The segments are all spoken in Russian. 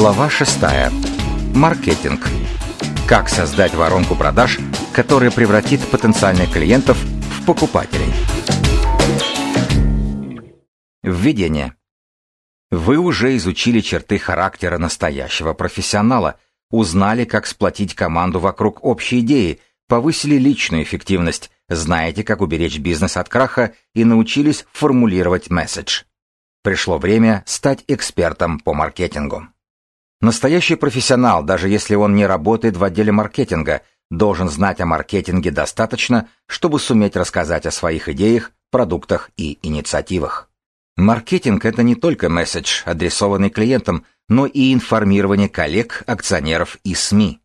Глава 6. Маркетинг. Как создать воронку продаж, которая превратит потенциальных клиентов в покупателей. Введение. Вы уже изучили черты характера настоящего профессионала, узнали, как сплотить команду вокруг общей идеи, повысили личную эффективность, знаете, как уберечь бизнес от краха и научились формулировать месседж. Пришло время стать экспертом по маркетингу. Настоящий профессионал, даже если он не работает в отделе маркетинга, должен знать о маркетинге достаточно, чтобы суметь рассказать о своих идеях, продуктах и инициативах. Маркетинг – это не только месседж, адресованный клиентам, но и информирование коллег, акционеров и СМИ.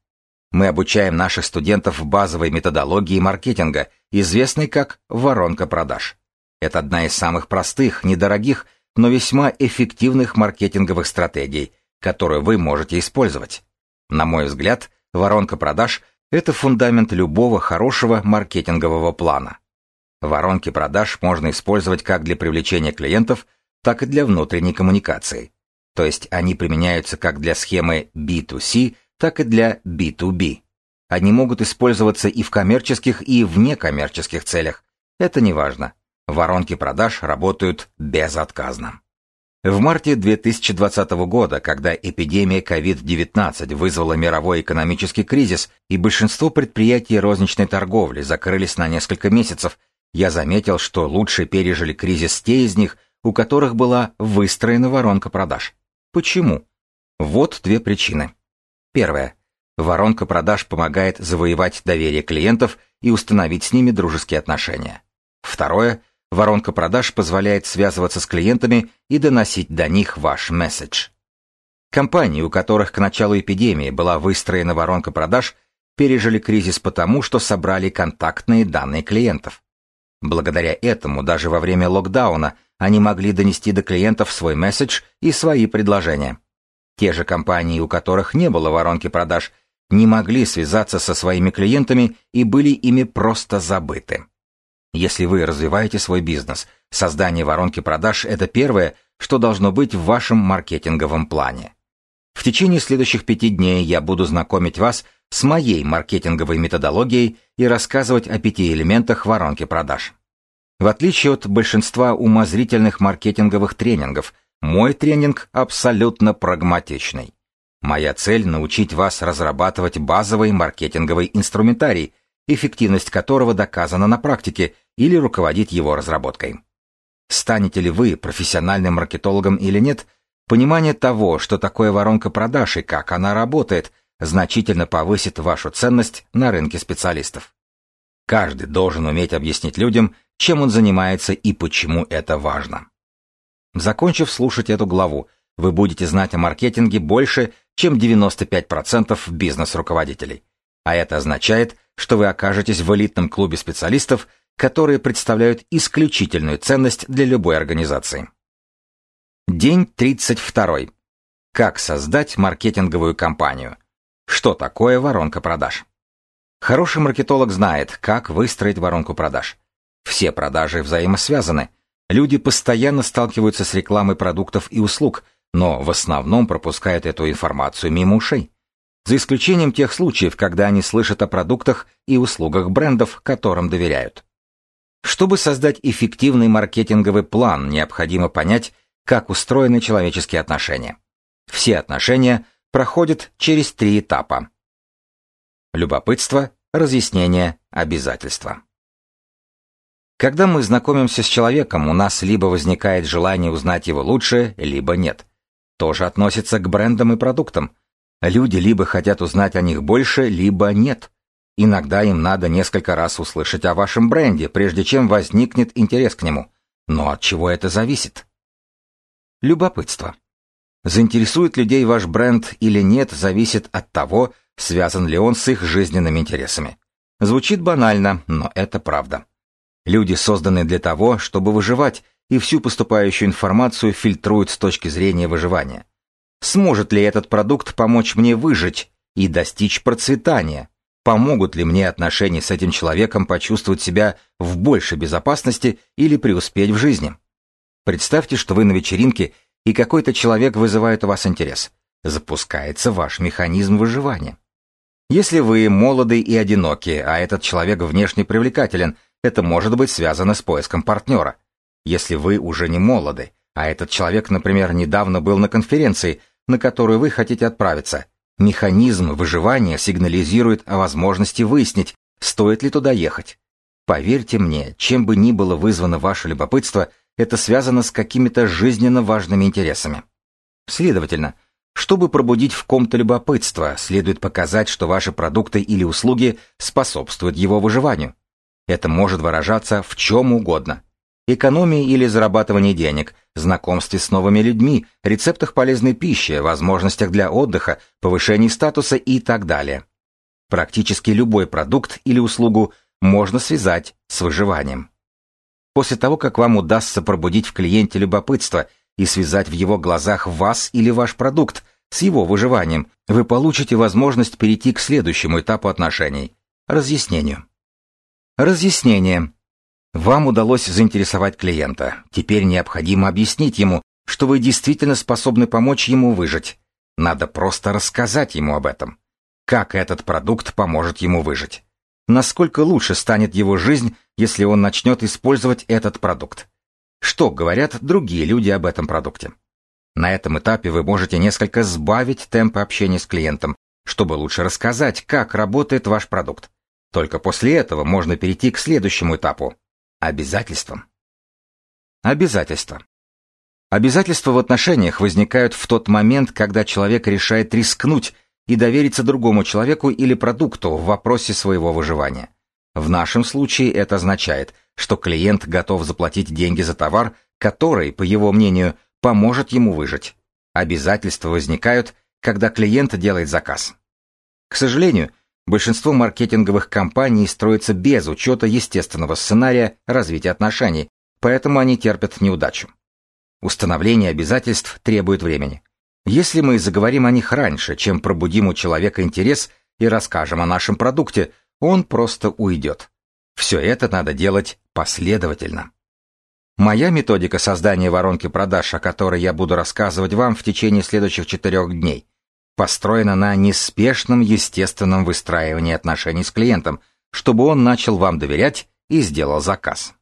Мы обучаем наших студентов базовой методологии маркетинга, известной как воронка продаж. Это одна из самых простых, недорогих но весьма эффективных маркетинговых стратегий, которую вы можете использовать. На мой взгляд, воронка продаж – это фундамент любого хорошего маркетингового плана. Воронки продаж можно использовать как для привлечения клиентов, так и для внутренней коммуникации. То есть они применяются как для схемы B2C, так и для B2B. Они могут использоваться и в коммерческих, и в некоммерческих целях. Это не важно. Воронки продаж работают безотказно. В марте 2020 года, когда эпидемия COVID-19 вызвала мировой экономический кризис и большинство предприятий розничной торговли закрылись на несколько месяцев, я заметил, что лучше пережили кризис те из них, у которых была выстроена воронка продаж. Почему? Вот две причины. Первая. Воронка продаж помогает завоевать доверие клиентов и установить с ними дружеские отношения. Второе. Воронка продаж позволяет связываться с клиентами и доносить до них ваш месседж. Компании, у которых к началу эпидемии была выстроена воронка продаж, пережили кризис потому, что собрали контактные данные клиентов. Благодаря этому даже во время локдауна они могли донести до клиентов свой месседж и свои предложения. Те же компании, у которых не было воронки продаж, не могли связаться со своими клиентами и были ими просто забыты. Если вы развиваете свой бизнес, создание воронки продаж – это первое, что должно быть в вашем маркетинговом плане. В течение следующих пяти дней я буду знакомить вас с моей маркетинговой методологией и рассказывать о пяти элементах воронки продаж. В отличие от большинства умозрительных маркетинговых тренингов, мой тренинг абсолютно прагматичный. Моя цель – научить вас разрабатывать базовый маркетинговый инструментарий, эффективность которого доказана на практике – или руководить его разработкой. Станете ли вы профессиональным маркетологом или нет, понимание того, что такое воронка продаж и как она работает, значительно повысит вашу ценность на рынке специалистов. Каждый должен уметь объяснить людям, чем он занимается и почему это важно. Закончив слушать эту главу, вы будете знать о маркетинге больше, чем 95% бизнес-руководителей. А это означает, что вы окажетесь в элитном клубе специалистов, которые представляют исключительную ценность для любой организации. День 32. Как создать маркетинговую кампанию? Что такое воронка продаж? Хороший маркетолог знает, как выстроить воронку продаж. Все продажи взаимосвязаны. Люди постоянно сталкиваются с рекламой продуктов и услуг, но в основном пропускают эту информацию мимо ушей. За исключением тех случаев, когда они слышат о продуктах и услугах брендов, которым доверяют. Чтобы создать эффективный маркетинговый план, необходимо понять, как устроены человеческие отношения. Все отношения проходят через три этапа. Любопытство, разъяснение, обязательство. Когда мы знакомимся с человеком, у нас либо возникает желание узнать его лучше, либо нет. Тоже относится к брендам и продуктам. Люди либо хотят узнать о них больше, либо нет. Иногда им надо несколько раз услышать о вашем бренде, прежде чем возникнет интерес к нему. Но от чего это зависит? Любопытство. Заинтересует людей ваш бренд или нет, зависит от того, связан ли он с их жизненными интересами. Звучит банально, но это правда. Люди созданы для того, чтобы выживать, и всю поступающую информацию фильтруют с точки зрения выживания. Сможет ли этот продукт помочь мне выжить и достичь процветания? Помогут ли мне отношения с этим человеком почувствовать себя в большей безопасности или преуспеть в жизни? Представьте, что вы на вечеринке, и какой-то человек вызывает у вас интерес. запускается ваш механизм выживания. Если вы молоды и одиноки, а этот человек внешне привлекателен, это может быть связано с поиском партнера. Если вы уже не молоды, а этот человек, например, недавно был на конференции, на которую вы хотите отправиться, механизм выживания сигнализирует о возможности выяснить, стоит ли туда ехать. Поверьте мне, чем бы ни было вызвано ваше любопытство, это связано с какими-то жизненно важными интересами. Следовательно, чтобы пробудить в ком-то любопытство, следует показать, что ваши продукты или услуги способствуют его выживанию. Это может выражаться в чем угодно. Экономии или зарабатывании денег, знакомстве с новыми людьми, рецептах полезной пищи, возможностях для отдыха, повышении статуса и так далее. Практически любой продукт или услугу можно связать с выживанием. После того, как вам удастся пробудить в клиенте любопытство и связать в его глазах вас или ваш продукт с его выживанием, вы получите возможность перейти к следующему этапу отношений – разъяснению. Разъяснение. Вам удалось заинтересовать клиента. Теперь необходимо объяснить ему, что вы действительно способны помочь ему выжить. Надо просто рассказать ему об этом. Как этот продукт поможет ему выжить. Насколько лучше станет его жизнь, если он начнет использовать этот продукт. Что говорят другие люди об этом продукте? На этом этапе вы можете несколько сбавить темп общения с клиентом, чтобы лучше рассказать, как работает ваш продукт. Только после этого можно перейти к следующему этапу – обязательствам. Обязательства. Обязательства в отношениях возникают в тот момент, когда человек решает рискнуть и довериться другому человеку или продукту в вопросе своего выживания. В нашем случае это означает – что клиент готов заплатить деньги за товар, который, по его мнению, поможет ему выжить. Обязательства возникают, когда клиент делает заказ. К сожалению, большинство маркетинговых компаний строится без учета естественного сценария развития отношений, поэтому они терпят неудачу. Установление обязательств требует времени. Если мы заговорим о них раньше, чем пробудим у человека интерес и расскажем о нашем продукте, он просто уйдет. Все это надо делать последовательно. Моя методика создания воронки продаж, о которой я буду рассказывать вам в течение следующих четырех дней, построена на неспешном естественном выстраивании отношений с клиентом, чтобы он начал вам доверять и сделал заказ.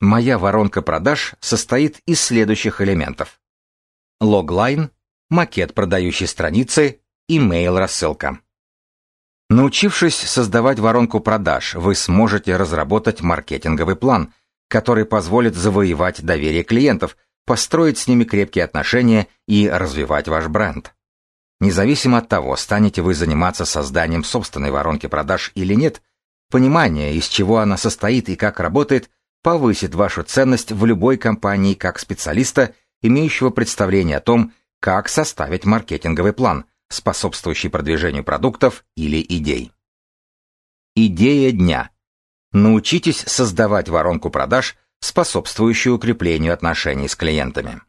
Моя воронка продаж состоит из следующих элементов. Логлайн, макет продающей страницы, имейл-рассылка. Научившись создавать воронку продаж, вы сможете разработать маркетинговый план, который позволит завоевать доверие клиентов, построить с ними крепкие отношения и развивать ваш бренд. Независимо от того, станете вы заниматься созданием собственной воронки продаж или нет, понимание, из чего она состоит и как работает, повысит вашу ценность в любой компании как специалиста, имеющего представление о том, как составить маркетинговый план – способствующий продвижению продуктов или идей. Идея дня. Научитесь создавать воронку продаж, способствующую укреплению отношений с клиентами.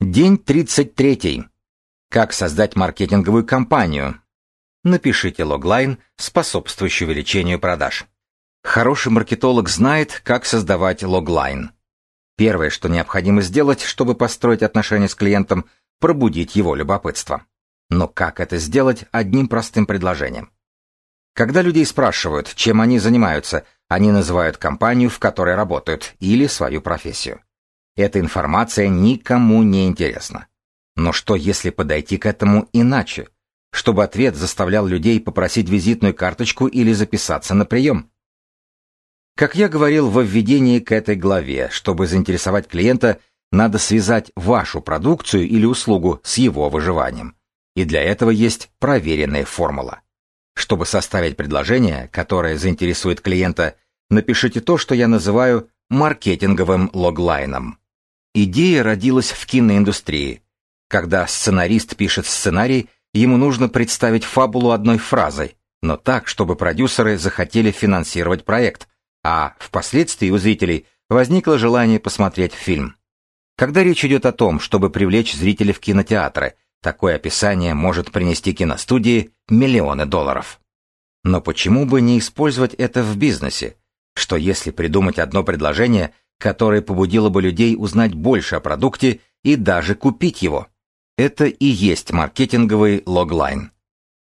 День 33. Как создать маркетинговую кампанию? Напишите логлайн, способствующий увеличению продаж. Хороший маркетолог знает, как создавать логлайн. Первое, что необходимо сделать, чтобы построить отношения с клиентом – пробудить его любопытство. Но как это сделать одним простым предложением? Когда людей спрашивают, чем они занимаются, они называют компанию, в которой работают, или свою профессию. Эта информация никому не интересна. Но что если подойти к этому иначе? Чтобы ответ заставлял людей попросить визитную карточку или записаться на прием? Как я говорил во введении к этой главе, чтобы заинтересовать клиента – надо связать вашу продукцию или услугу с его выживанием. И для этого есть проверенная формула. Чтобы составить предложение, которое заинтересует клиента, напишите то, что я называю маркетинговым логлайном. Идея родилась в киноиндустрии. Когда сценарист пишет сценарий, ему нужно представить фабулу одной фразой, но так, чтобы продюсеры захотели финансировать проект, а впоследствии у зрителей возникло желание посмотреть фильм. Когда речь идет о том, чтобы привлечь зрителей в кинотеатры, такое описание может принести киностудии миллионы долларов. Но почему бы не использовать это в бизнесе? Что если придумать одно предложение, которое побудило бы людей узнать больше о продукте и даже купить его? Это и есть маркетинговый логлайн.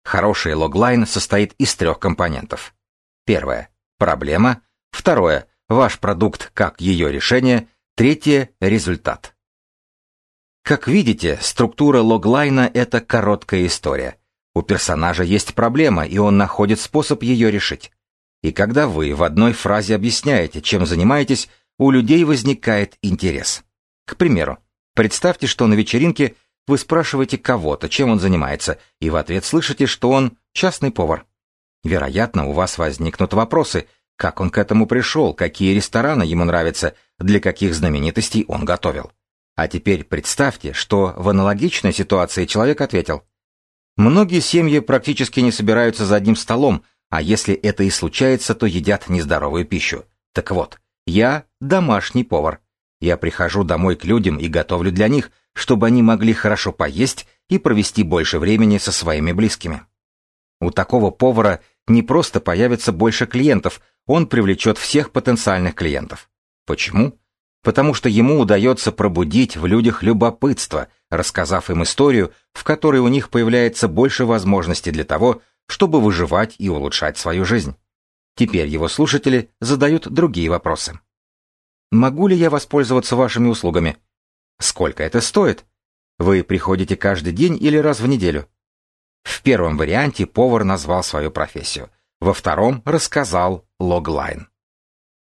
Хороший логлайн состоит из трех компонентов. Первое – проблема. Второе – ваш продукт как ее решение. Третье – результат. Как видите, структура логлайна – это короткая история. У персонажа есть проблема, и он находит способ ее решить. И когда вы в одной фразе объясняете, чем занимаетесь, у людей возникает интерес. К примеру, представьте, что на вечеринке вы спрашиваете кого-то, чем он занимается, и в ответ слышите, что он частный повар. Вероятно, у вас возникнут вопросы, как он к этому пришел, какие рестораны ему нравятся, для каких знаменитостей он готовил. А теперь представьте, что в аналогичной ситуации человек ответил. Многие семьи практически не собираются за одним столом, а если это и случается, то едят нездоровую пищу. Так вот, я домашний повар. Я прихожу домой к людям и готовлю для них, чтобы они могли хорошо поесть и провести больше времени со своими близкими. У такого повара не просто появится больше клиентов, он привлечет всех потенциальных клиентов. Почему? Потому что ему удается пробудить в людях любопытство, рассказав им историю, в которой у них появляется больше возможностей для того, чтобы выживать и улучшать свою жизнь. Теперь его слушатели задают другие вопросы. Могу ли я воспользоваться вашими услугами? Сколько это стоит? Вы приходите каждый день или раз в неделю? В первом варианте повар назвал свою профессию. Во втором рассказал логлайн.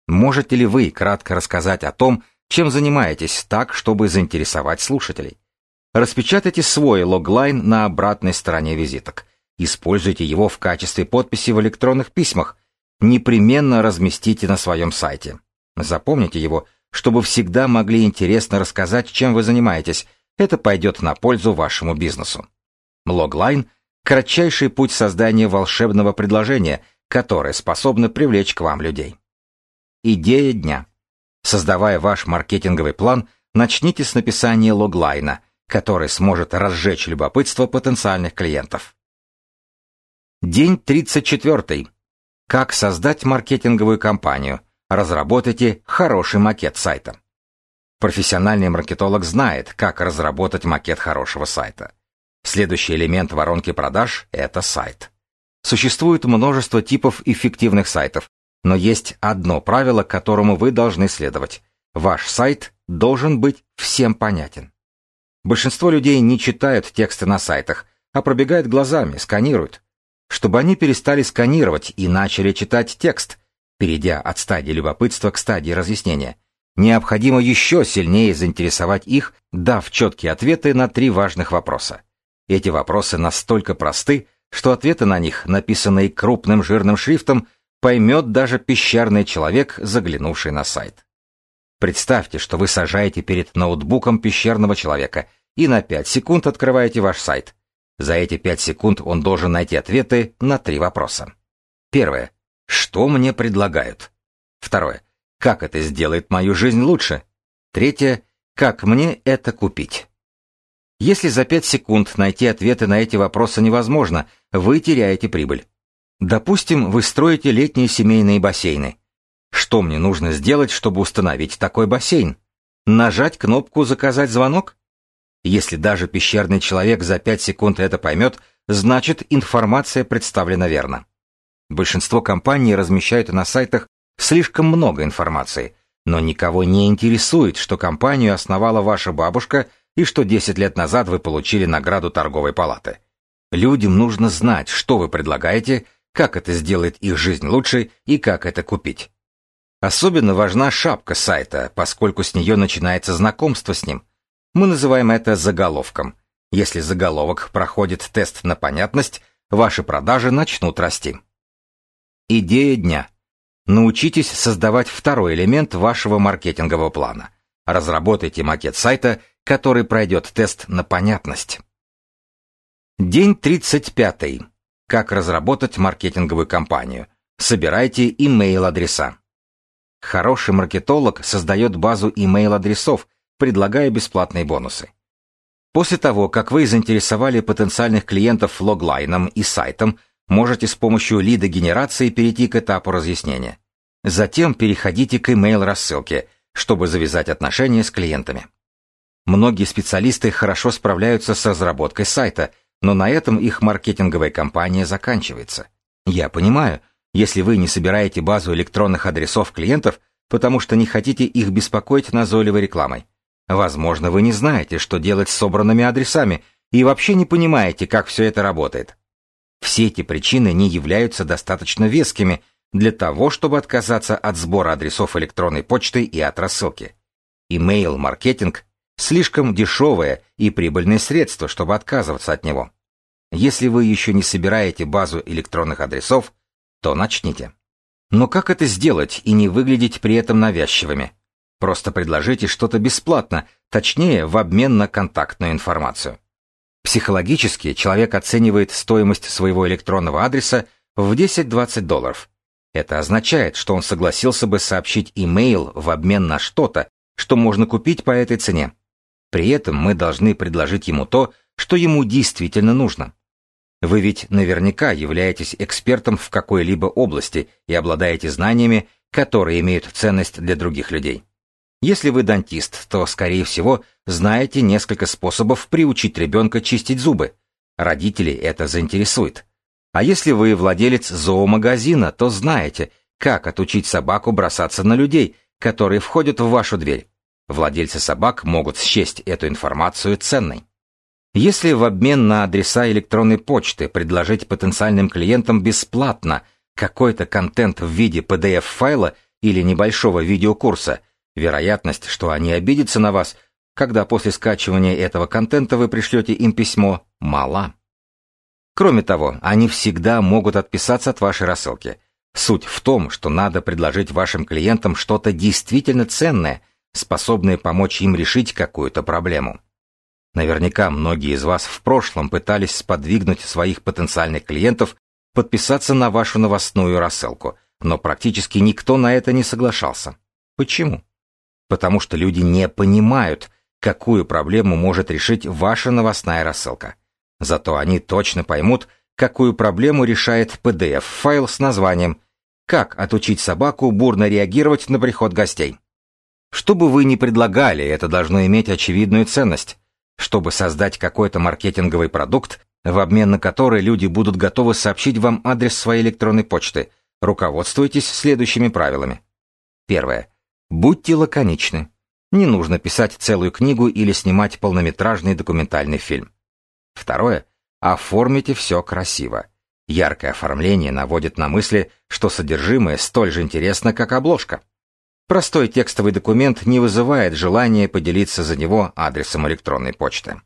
Можете ли вы кратко рассказать о том, чем занимаетесь так, чтобы заинтересовать слушателей? Распечатайте свой логлайн на обратной стороне визиток. Используйте его в качестве подписи в электронных письмах. Непременно разместите на своем сайте. Запомните его, чтобы всегда могли интересно рассказать, чем вы занимаетесь. Это пойдет на пользу вашему бизнесу. Логлайн – кратчайший путь создания волшебного предложения, которое способно привлечь к вам людей. Идея дня. Создавая ваш маркетинговый план, начните с написания логлайна, который сможет разжечь любопытство потенциальных клиентов. День 34. Как создать маркетинговую кампанию. Разработайте хороший макет сайта. Профессиональный маркетолог знает, как разработать макет хорошего сайта. Следующий элемент воронки продаж – это сайт. Существует множество типов эффективных сайтов, но есть одно правило, которому вы должны следовать. Ваш сайт должен быть всем понятен. Большинство людей не читают тексты на сайтах, а пробегают глазами, сканируют чтобы они перестали сканировать и начали читать текст, перейдя от стадии любопытства к стадии разъяснения. Необходимо еще сильнее заинтересовать их, дав четкие ответы на три важных вопроса. Эти вопросы настолько просты, что ответы на них, написанные крупным жирным шрифтом, поймет даже пещерный человек, заглянувший на сайт. Представьте, что вы сажаете перед ноутбуком пещерного человека и на 5 секунд открываете ваш сайт. За эти пять секунд он должен найти ответы на три вопроса. Первое. Что мне предлагают? Второе. Как это сделает мою жизнь лучше? Третье. Как мне это купить? Если за пять секунд найти ответы на эти вопросы невозможно, вы теряете прибыль. Допустим, вы строите летние семейные бассейны. Что мне нужно сделать, чтобы установить такой бассейн? Нажать кнопку «Заказать звонок»? Если даже пещерный человек за 5 секунд это поймет, значит информация представлена верно. Большинство компаний размещают на сайтах слишком много информации, но никого не интересует, что компанию основала ваша бабушка и что 10 лет назад вы получили награду торговой палаты. Людям нужно знать, что вы предлагаете, как это сделает их жизнь лучше и как это купить. Особенно важна шапка сайта, поскольку с нее начинается знакомство с ним – мы называем это заголовком. Если заголовок проходит тест на понятность, ваши продажи начнут расти. Идея дня. Научитесь создавать второй элемент вашего маркетингового плана. Разработайте макет сайта, который пройдет тест на понятность. День 35. Как разработать маркетинговую кампанию. Собирайте email-адреса. Хороший маркетолог создает базу email-адресов, предлагая бесплатные бонусы. После того, как вы заинтересовали потенциальных клиентов логлайном и сайтом, можете с помощью лида-генерации перейти к этапу разъяснения. Затем переходите к email рассылке, чтобы завязать отношения с клиентами. Многие специалисты хорошо справляются с разработкой сайта, но на этом их маркетинговая кампания заканчивается. Я понимаю, если вы не собираете базу электронных адресов клиентов, потому что не хотите их беспокоить назойливой рекламой. Возможно, вы не знаете, что делать с собранными адресами, и вообще не понимаете, как все это работает. Все эти причины не являются достаточно вескими для того, чтобы отказаться от сбора адресов электронной почты и от рассылки. Имейл-маркетинг – слишком дешевое и прибыльное средство, чтобы отказываться от него. Если вы еще не собираете базу электронных адресов, то начните. Но как это сделать и не выглядеть при этом навязчивыми? Просто предложите что-то бесплатно, точнее, в обмен на контактную информацию. Психологически человек оценивает стоимость своего электронного адреса в 10-20 долларов. Это означает, что он согласился бы сообщить имейл в обмен на что-то, что можно купить по этой цене. При этом мы должны предложить ему то, что ему действительно нужно. Вы ведь наверняка являетесь экспертом в какой-либо области и обладаете знаниями, которые имеют ценность для других людей. Если вы дантист, то, скорее всего, знаете несколько способов приучить ребенка чистить зубы. Родителей это заинтересует. А если вы владелец зоомагазина, то знаете, как отучить собаку бросаться на людей, которые входят в вашу дверь. Владельцы собак могут счесть эту информацию ценной. Если в обмен на адреса электронной почты предложить потенциальным клиентам бесплатно какой-то контент в виде PDF-файла или небольшого видеокурса – Вероятность, что они обидятся на вас, когда после скачивания этого контента вы пришлете им письмо, мала. Кроме того, они всегда могут отписаться от вашей рассылки. Суть в том, что надо предложить вашим клиентам что-то действительно ценное, способное помочь им решить какую-то проблему. Наверняка многие из вас в прошлом пытались сподвигнуть своих потенциальных клиентов подписаться на вашу новостную рассылку, но практически никто на это не соглашался. Почему? Потому что люди не понимают, какую проблему может решить ваша новостная рассылка. Зато они точно поймут, какую проблему решает PDF-файл с названием «Как отучить собаку бурно реагировать на приход гостей». Что бы вы ни предлагали, это должно иметь очевидную ценность. Чтобы создать какой-то маркетинговый продукт, в обмен на который люди будут готовы сообщить вам адрес своей электронной почты, руководствуйтесь следующими правилами. Первое. Будьте лаконичны. Не нужно писать целую книгу или снимать полнометражный документальный фильм. Второе. Оформите все красиво. Яркое оформление наводит на мысли, что содержимое столь же интересно, как обложка. Простой текстовый документ не вызывает желания поделиться за него адресом электронной почты.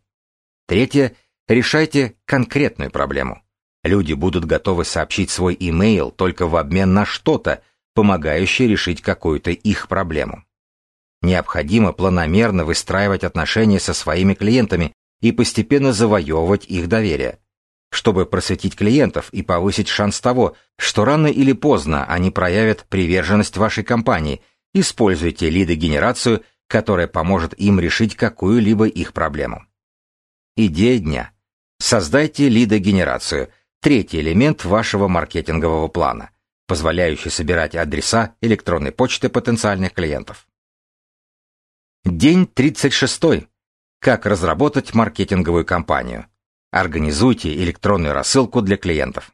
Третье. Решайте конкретную проблему. Люди будут готовы сообщить свой имейл только в обмен на что-то, помогающие решить какую-то их проблему. Необходимо планомерно выстраивать отношения со своими клиентами и постепенно завоевывать их доверие. Чтобы просветить клиентов и повысить шанс того, что рано или поздно они проявят приверженность вашей компании, используйте лидогенерацию, которая поможет им решить какую-либо их проблему. Идея дня. Создайте лидогенерацию, третий элемент вашего маркетингового плана позволяющий собирать адреса электронной почты потенциальных клиентов. День 36. Как разработать маркетинговую кампанию. Организуйте электронную рассылку для клиентов.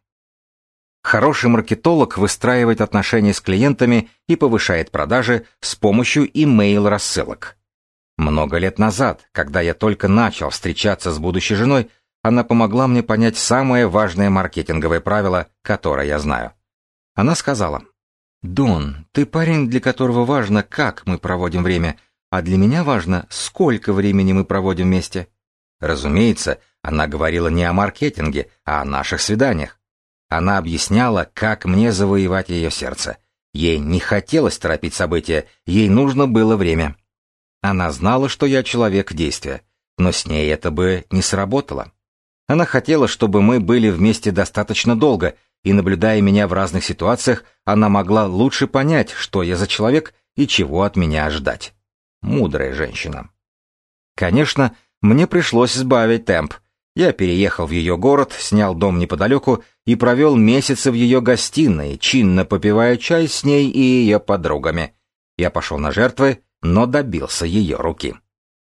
Хороший маркетолог выстраивает отношения с клиентами и повышает продажи с помощью имейл-рассылок. Много лет назад, когда я только начал встречаться с будущей женой, она помогла мне понять самое важное маркетинговое правило, которое я знаю. Она сказала, «Дон, ты парень, для которого важно, как мы проводим время, а для меня важно, сколько времени мы проводим вместе». Разумеется, она говорила не о маркетинге, а о наших свиданиях. Она объясняла, как мне завоевать ее сердце. Ей не хотелось торопить события, ей нужно было время. Она знала, что я человек действия, но с ней это бы не сработало. Она хотела, чтобы мы были вместе достаточно долго, и, наблюдая меня в разных ситуациях, она могла лучше понять, что я за человек и чего от меня ждать. Мудрая женщина. Конечно, мне пришлось сбавить темп. Я переехал в ее город, снял дом неподалеку и провел месяцы в ее гостиной, чинно попивая чай с ней и ее подругами. Я пошел на жертвы, но добился ее руки.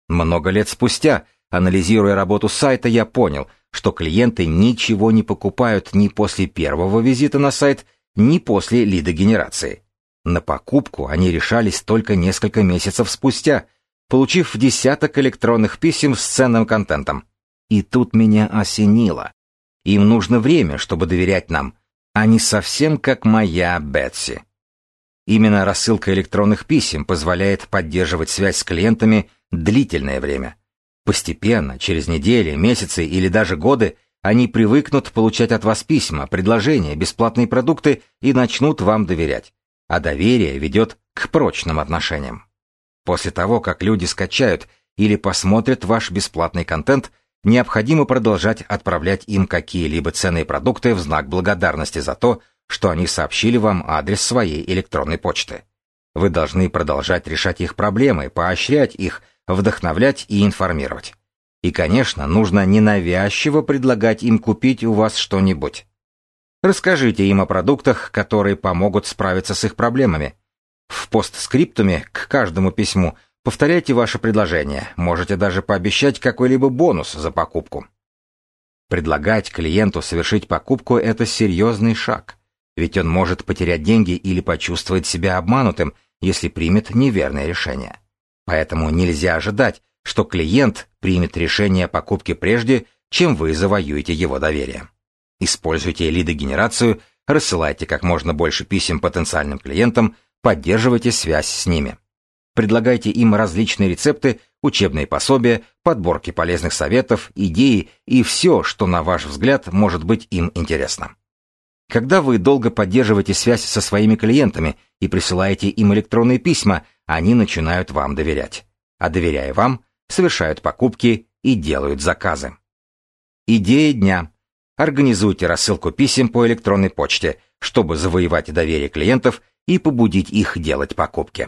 Много лет спустя, анализируя работу сайта, я понял, что клиенты ничего не покупают ни после первого визита на сайт, ни после лидогенерации. На покупку они решались только несколько месяцев спустя, получив десяток электронных писем с ценным контентом. И тут меня осенило. Им нужно время, чтобы доверять нам, а не совсем как моя Бетси. Именно рассылка электронных писем позволяет поддерживать связь с клиентами длительное время. Постепенно, через недели, месяцы или даже годы, они привыкнут получать от вас письма, предложения, бесплатные продукты и начнут вам доверять. А доверие ведет к прочным отношениям. После того, как люди скачают или посмотрят ваш бесплатный контент, необходимо продолжать отправлять им какие-либо ценные продукты в знак благодарности за то, что они сообщили вам адрес своей электронной почты. Вы должны продолжать решать их проблемы, поощрять их, вдохновлять и информировать. И, конечно, нужно ненавязчиво предлагать им купить у вас что-нибудь. Расскажите им о продуктах, которые помогут справиться с их проблемами. В постскриптуме к каждому письму повторяйте ваше предложение, можете даже пообещать какой-либо бонус за покупку. Предлагать клиенту совершить покупку – это серьезный шаг, ведь он может потерять деньги или почувствовать себя обманутым, если примет неверное решение. Поэтому нельзя ожидать, что клиент примет решение о покупке прежде, чем вы завоюете его доверие. Используйте лидогенерацию, рассылайте как можно больше писем потенциальным клиентам, Поддерживайте связь с ними. Предлагайте им различные рецепты, учебные пособия, подборки полезных советов, идеи и все, что, на ваш взгляд, может быть им интересно. Когда вы долго поддерживаете связь со своими клиентами и присылаете им электронные письма, они начинают вам доверять. А доверяя вам, совершают покупки и делают заказы. Идея дня. Организуйте рассылку писем по электронной почте, чтобы завоевать доверие клиентов и побудить их делать покупки.